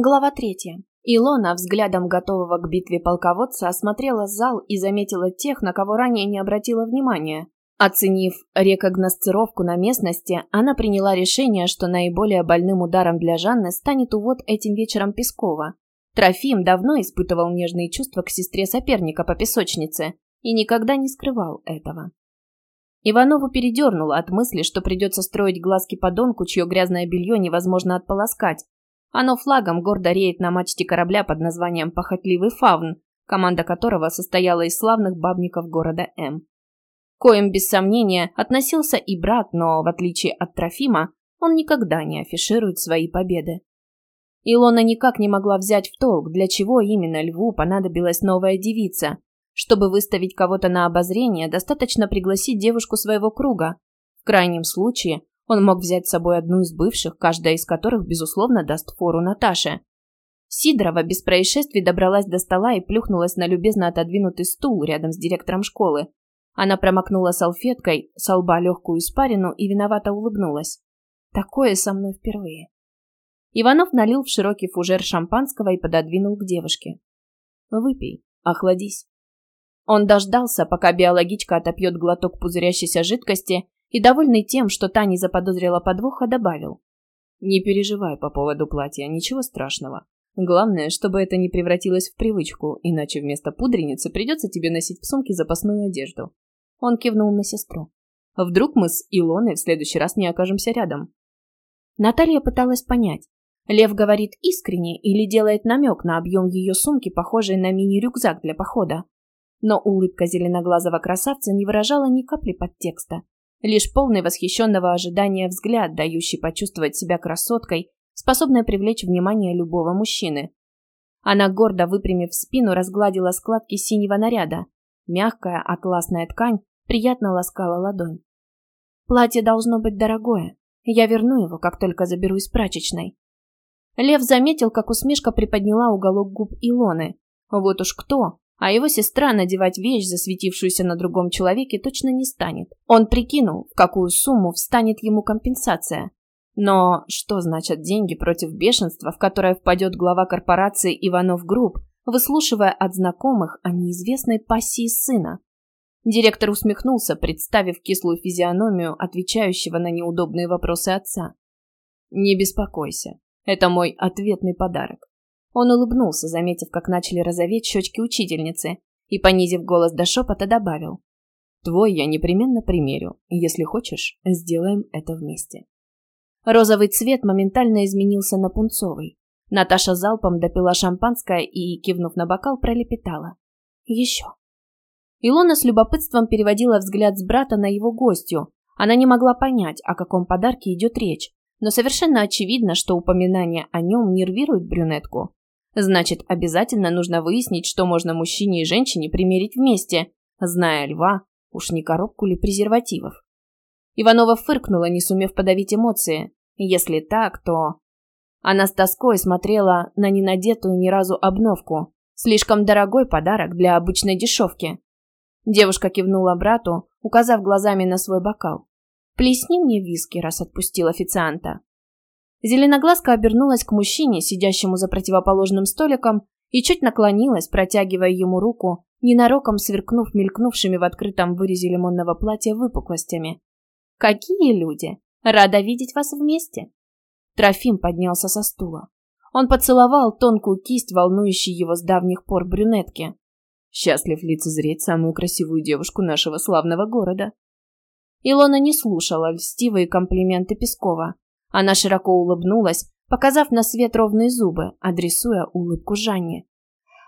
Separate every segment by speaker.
Speaker 1: Глава третья. Илона, взглядом готового к битве полководца, осмотрела зал и заметила тех, на кого ранее не обратила внимания. Оценив рекогносцировку на местности, она приняла решение, что наиболее больным ударом для Жанны станет увод этим вечером Пескова. Трофим давно испытывал нежные чувства к сестре соперника по песочнице и никогда не скрывал этого. Иванову передернуло от мысли, что придется строить глазки подонку, чье грязное белье невозможно отполоскать, оно флагом гордо реет на мачте корабля под названием «Похотливый фавн», команда которого состояла из славных бабников города М. Коим, без сомнения, относился и брат, но, в отличие от Трофима, он никогда не афиширует свои победы. Илона никак не могла взять в толк, для чего именно льву понадобилась новая девица. Чтобы выставить кого-то на обозрение, достаточно пригласить девушку своего круга. В крайнем случае, он мог взять с собой одну из бывших, каждая из которых, безусловно, даст фору Наташе. Сидорова без происшествий добралась до стола и плюхнулась на любезно отодвинутый стул рядом с директором школы. Она промокнула салфеткой с лба легкую испарину и виновато улыбнулась. Такое со мной впервые. Иванов налил в широкий фужер шампанского и пододвинул к девушке. «Выпей, охладись». Он дождался, пока биологичка отопьет глоток пузырящейся жидкости и, довольный тем, что та не заподозрила подвоха, добавил. «Не переживай по поводу платья, ничего страшного. Главное, чтобы это не превратилось в привычку, иначе вместо пудреницы придется тебе носить в сумке запасную одежду». Он кивнул на сестру. «Вдруг мы с Илоной в следующий раз не окажемся рядом?» Наталья пыталась понять, Лев говорит искренне или делает намек на объем ее сумки, похожий на мини-рюкзак для похода. Но улыбка зеленоглазого красавца не выражала ни капли подтекста. Лишь полный восхищенного ожидания взгляд, дающий почувствовать себя красоткой, способной привлечь внимание любого мужчины. Она, гордо выпрямив спину, разгладила складки синего наряда. Мягкая атласная ткань приятно ласкала ладонь. «Платье должно быть дорогое. Я верну его, как только заберу из прачечной». Лев заметил, как усмешка приподняла уголок губ Илоны. Вот уж кто, а его сестра надевать вещь, засветившуюся на другом человеке, точно не станет. Он прикинул, в какую сумму встанет ему компенсация. Но что значат деньги против бешенства, в которое впадет глава корпорации Иванов Групп, выслушивая от знакомых о неизвестной пассии сына? Директор усмехнулся, представив кислую физиономию, отвечающего на неудобные вопросы отца. «Не беспокойся, это мой ответный подарок. Он улыбнулся, заметив, как начали розоветь щечки учительницы, и, понизив голос до шепота, добавил. «Твой я непременно примерю. Если хочешь, сделаем это вместе». Розовый цвет моментально изменился на пунцовый. Наташа залпом допила шампанское и, кивнув на бокал, пролепетала. «Еще». Илона с любопытством переводила взгляд с брата на его гостью. Она не могла понять, о каком подарке идет речь, но совершенно очевидно, что упоминание о нем нервирует брюнетку. Значит, обязательно нужно выяснить, что можно мужчине и женщине примерить вместе, зная льва, уж не коробку ли презервативов. Иванова фыркнула, не сумев подавить эмоции. Если так, то... Она с тоской смотрела на ненадетую ни разу обновку. Слишком дорогой подарок для обычной дешевки. Девушка кивнула брату, указав глазами на свой бокал. «Плесни мне виски, раз отпустил официанта». Зеленоглазка обернулась к мужчине, сидящему за противоположным столиком, и чуть наклонилась, протягивая ему руку, ненароком сверкнув мелькнувшими в открытом вырезе лимонного платья выпуклостями. «Какие люди! Рада видеть вас вместе!» Трофим поднялся со стула. Он поцеловал тонкую кисть, волнующей его с давних пор брюнетки. «Счастлив лицезреть самую красивую девушку нашего славного города!» Илона не слушала льстивые комплименты Пескова. Она широко улыбнулась, показав на свет ровные зубы, адресуя улыбку Жанне.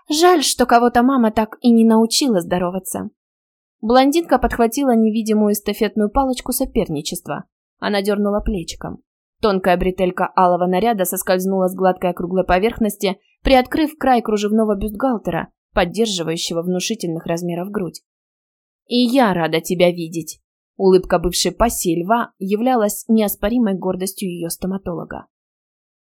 Speaker 1: «Жаль, что кого-то мама так и не научила здороваться». Блондинка подхватила невидимую эстафетную палочку соперничества. Она дернула плечиком. Тонкая бретелька алого наряда соскользнула с гладкой округлой поверхности, приоткрыв край кружевного бюстгальтера, поддерживающего внушительных размеров грудь. «И я рада тебя видеть», Улыбка бывшей пассии льва являлась неоспоримой гордостью ее стоматолога.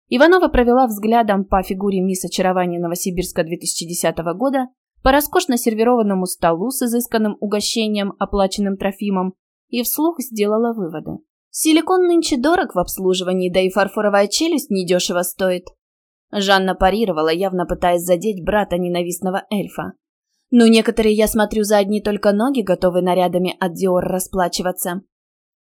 Speaker 1: Иванова провела взглядом по фигуре мисс очарования Новосибирска 2010 года, по роскошно сервированному столу с изысканным угощением, оплаченным Трофимом, и вслух сделала выводы. Силикон нынче дорог в обслуживании, да и фарфоровая челюсть недешево стоит. Жанна парировала, явно пытаясь задеть брата ненавистного эльфа. «Ну, некоторые, я смотрю, за одни только ноги готовы нарядами от Диор расплачиваться».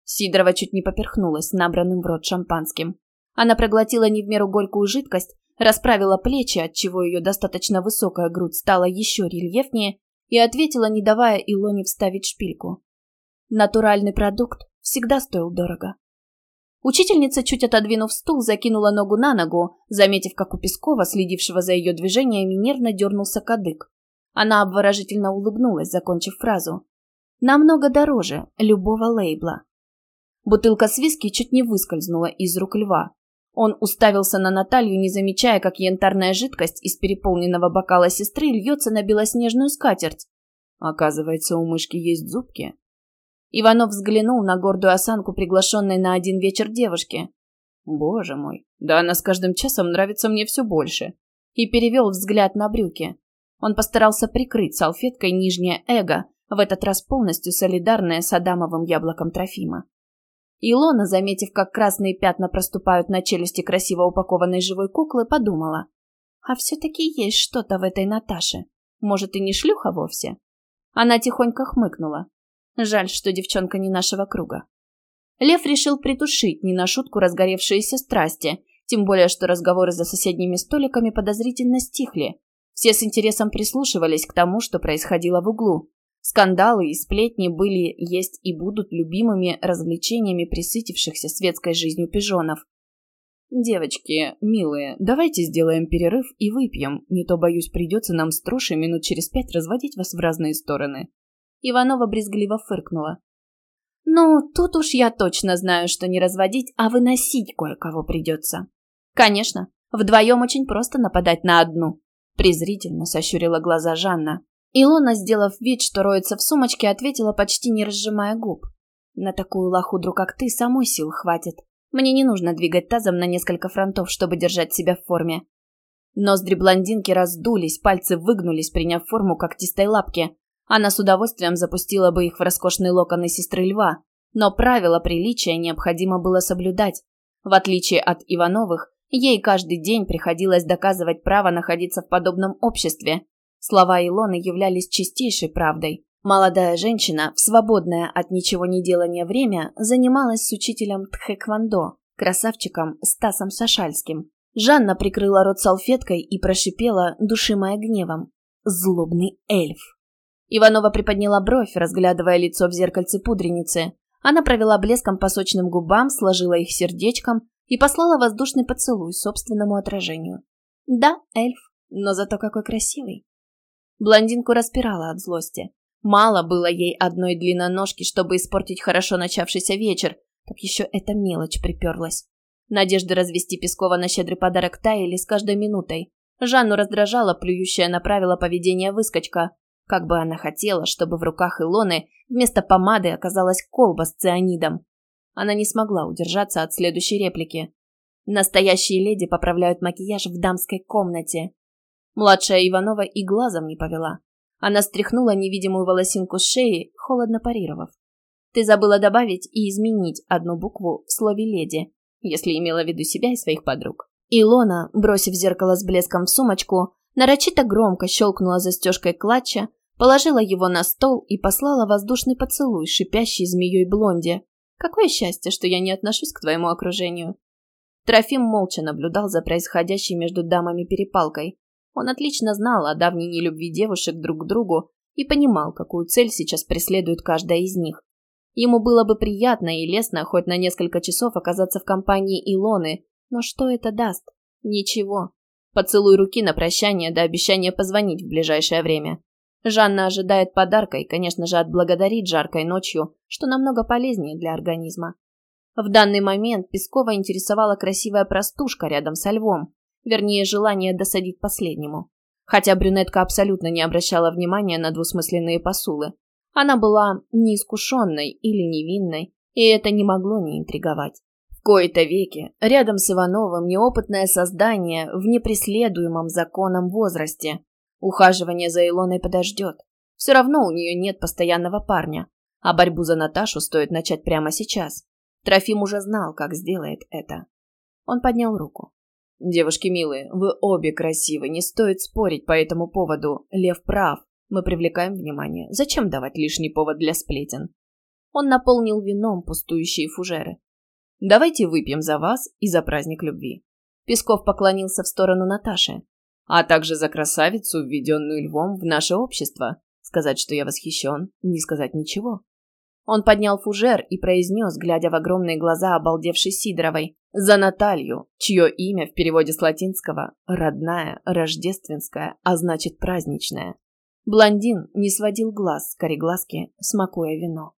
Speaker 1: Сидорова чуть не поперхнулась набранным в рот шампанским. Она проглотила не в меру горькую жидкость, расправила плечи, отчего ее достаточно высокая грудь стала еще рельефнее, и ответила, не давая Илоне вставить шпильку. Натуральный продукт всегда стоил дорого. Учительница, чуть отодвинув стул, закинула ногу на ногу, заметив, как у Пескова, следившего за ее движениями, нервно дернулся кадык. Она обворожительно улыбнулась, закончив фразу. «Намного дороже любого лейбла». Бутылка с виски чуть не выскользнула из рук льва. Он уставился на Наталью, не замечая, как янтарная жидкость из переполненного бокала сестры льется на белоснежную скатерть. Оказывается, у мышки есть зубки. Иванов взглянул на гордую осанку приглашенной на один вечер девушки. «Боже мой, да она с каждым часом нравится мне все больше». И перевел взгляд на брюки. Он постарался прикрыть салфеткой нижнее эго, в этот раз полностью солидарное с Адамовым яблоком Трофима. Илона, заметив, как красные пятна проступают на челюсти красиво упакованной живой куклы, подумала. А все-таки есть что-то в этой Наташе. Может, и не шлюха вовсе? Она тихонько хмыкнула. Жаль, что девчонка не нашего круга. Лев решил притушить не на шутку разгоревшиеся страсти, тем более, что разговоры за соседними столиками подозрительно стихли. Все с интересом прислушивались к тому, что происходило в углу. Скандалы и сплетни были, есть и будут любимыми развлечениями присытившихся светской жизнью пижонов. «Девочки, милые, давайте сделаем перерыв и выпьем, не то, боюсь, придется нам с Трошей минут через пять разводить вас в разные стороны». Иванова брезгливо фыркнула. «Ну, тут уж я точно знаю, что не разводить, а выносить кое-кого придется». «Конечно, вдвоем очень просто нападать на одну», презрительно сощурила глаза Жанна. Илона, сделав вид, что роется в сумочке, ответила, почти не разжимая губ. «На такую лохудру, как ты, самой сил хватит. Мне не нужно двигать тазом на несколько фронтов, чтобы держать себя в форме». Ноздри блондинки раздулись, пальцы выгнулись, приняв форму когтистой лапки. Она с удовольствием запустила бы их в роскошные локоны сестры льва. Но правила приличия необходимо было соблюдать. В отличие от Ивановых, ей каждый день приходилось доказывать право находиться в подобном обществе, Слова Илоны являлись чистейшей правдой. Молодая женщина, в свободное от ничего не делания время, занималась с учителем Тхэквондо, красавчиком Стасом Сашальским. Жанна прикрыла рот салфеткой и прошипела, душимая гневом. «Злобный эльф!» Иванова приподняла бровь, разглядывая лицо в зеркальце пудреницы. Она провела блеском по сочным губам, сложила их сердечком и послала воздушный поцелуй собственному отражению. «Да, эльф, но зато какой красивый!» Блондинку распирала от злости. Мало было ей одной длинноножки, чтобы испортить хорошо начавшийся вечер, так еще эта мелочь приперлась. Надежды развести Пескова на щедрый подарок таяли с каждой минутой. Жанну раздражала плюющая на правила поведения выскочка. Как бы она хотела, чтобы в руках Илоны вместо помады оказалась колба с цианидом. Она не смогла удержаться от следующей реплики. Настоящие леди поправляют макияж в дамской комнате. Младшая Иванова и глазом не повела. Она стряхнула невидимую волосинку с шеи, холодно парировав. Ты забыла добавить и изменить одну букву в слове «леди», если имела в виду себя и своих подруг. Илона, бросив зеркало с блеском в сумочку, нарочито громко щелкнула застежкой клатча, положила его на стол и послала воздушный поцелуй, шипящий змеей блонде. «Какое счастье, что я не отношусь к твоему окружению!» Трофим молча наблюдал за происходящей между дамами перепалкой. Он отлично знал о давней нелюбви девушек друг к другу и понимал, какую цель сейчас преследует каждая из них. Ему было бы приятно и лестно хоть на несколько часов оказаться в компании Илоны, но что это даст? Ничего. Поцелуй руки на прощание до обещания позвонить в ближайшее время. Жанна ожидает подарка и, конечно же, отблагодарит жаркой ночью, что намного полезнее для организма. В данный момент Пескова интересовала красивая простушка рядом со львом, вернее, желание досадить последнему. Хотя брюнетка абсолютно не обращала внимания на двусмысленные посулы. Она была неискушенной или невинной, и это не могло не интриговать. В кои-то веки, рядом с Ивановым неопытное создание в непреследуемом законом возрасте. Ухаживание за Илоной подождет. Все равно у нее нет постоянного парня, а борьбу за Наташу стоит начать прямо сейчас. Трофим уже знал, как сделает это. Он поднял руку. Девушки милые, вы обе красивы, не стоит спорить по этому поводу. Лев прав. Мы привлекаем внимание. Зачем давать лишний повод для сплетен? Он наполнил вином пустующие фужеры. Давайте выпьем за вас и за праздник любви. Песков поклонился в сторону Наташи. А также за красавицу, введенную львом в наше общество. Сказать, что я восхищен, не сказать ничего. Он поднял фужер и произнес, глядя в огромные глаза обалдевшей Сидоровой, «За Наталью, чье имя в переводе с латинского «родная», «рождественская», а значит «праздничная». Блондин не сводил глаз с кореглазки, смакуя вино.